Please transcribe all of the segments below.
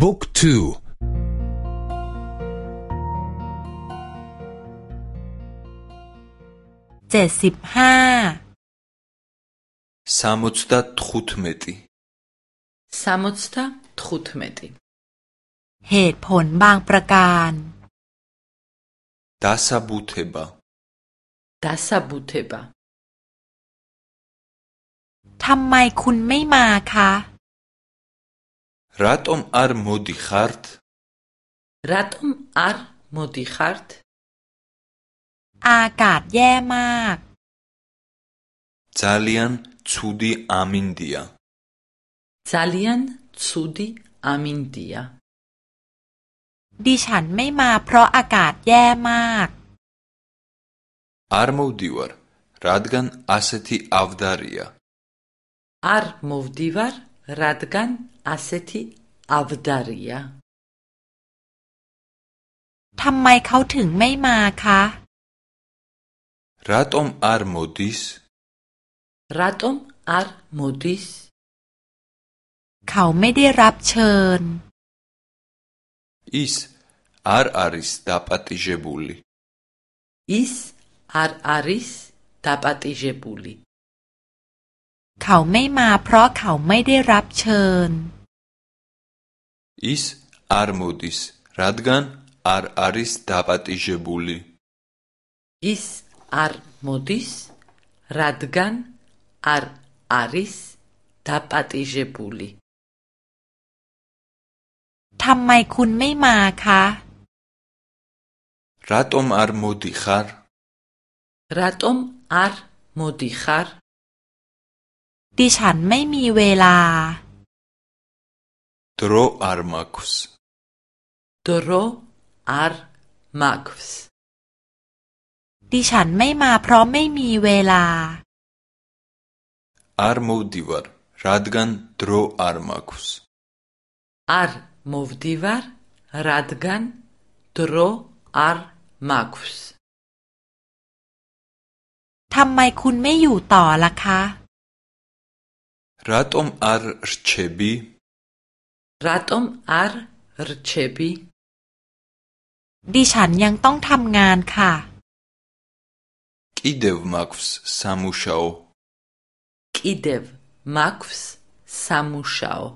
บุ๊กทู เจ็ดสิบห้าสามสิาทุตเมติสามสิาทุตเมติเหตุผลบางประการ ดาสบุเทบะดาสบุเทบะ ทำไมคุณไม่มาคะ რატომ არ მოდიხართ? რატომ არ მოდიხართ? აკად ჯემაკ ძალიან ცუდი ამინდია. ძალიან ცუდი ამინდია. დიშან მე მაა პრო აკად ჯემაკ არ მოვდივარ, რადგან ასეთი ავდარია. არ მოვდივარ, რადგან ასეთი ავდარია. თამაი ქაუ თინგ მე მა ქა? რატომ არ მოდის? რატომ არ მოდის? ქაუ მე დე რაბ ჩერნ. ის არ არის დაპატიჟებული. ის არ არის დაპატიჟებული. เขาไม่มาเพราะเขาไม่ได้รับเชิญ is a r m ო d i s radgan araris დ a p a t i j e b u l i is a r m ო d i s radgan araris დ a p a t i j e b u l i ทำไมคุณไม่มาคะ რ ა ტ ო ม არ მ ო დ ი รัตอมอาร์ რ მ ดิคาร์ดิฉันไม่มีเวลาโดรอาร์มาคุสโดรอาร์มาคุสดิฉันไม่มาเพราะไม่มีเวลาอาร์มูดิวาร์รัดกันโดรอาร์มาคุสอาร์มูดิวาร์รัดกันโดรอาร์มาคุสทำไมคุณไม่อยู่ต่อล่ะคะ რატომ არ რჩები? რატომ არ რჩები? ดิฉันยังต้องทำงานค่ะ კიდევ მაქვს სამუშაო კიდევ მაქვს სამუშაო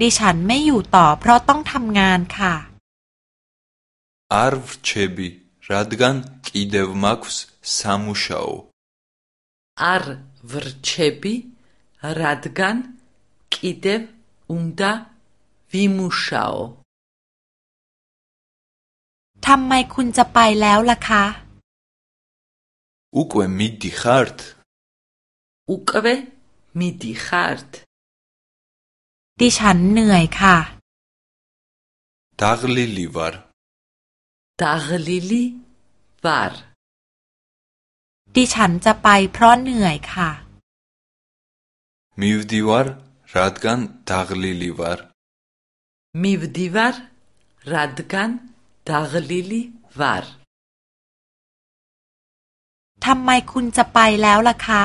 ดิฉันไม่อยู่ต่อเพราะต้องทำงานค่ะ არ ვრჩები რადგან კიდევ მაქვს სამუშაო არ ვრჩები, რადგან კიდევ უნდა ვიმუშაო. ทำไมคุณจะไปแล้วล่ะคะ უკვე მიდიხართ? უკვე მიდიხართ? ดิฉันเหนื่อยค่ะ დაღლილი ვარ. დაღლილი ვარ. ดิฉันจะไปเพราะเหนื่อยค่ะมีวดีวารรัดกันทากลิลิวารมีวดีวารรัดกันทากลิลิวารทำไมคุณจะไปแล้วล่ะคะ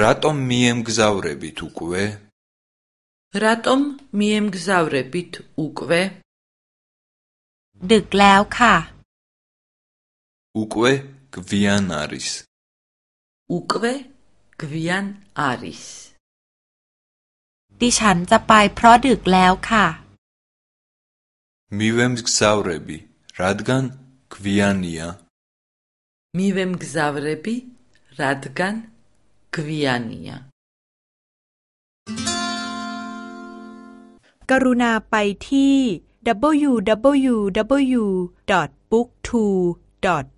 รัตอมมีเอ็มกซาวเรบิทุกเวรัตอมมีเอ็มกซาวเรบิทุกเวดึกแล้วค่ะอุกเว გვიან არის. უკვე გვიან არის. ดิฉันจะไปเพราะดึกแล้วค่ะ มีเวมกซาวเรบีรัดกันกวียนียมีเวมกซาวเรบีรัดกันกวียนียกรุณาไปที่ w w w b o o k t o o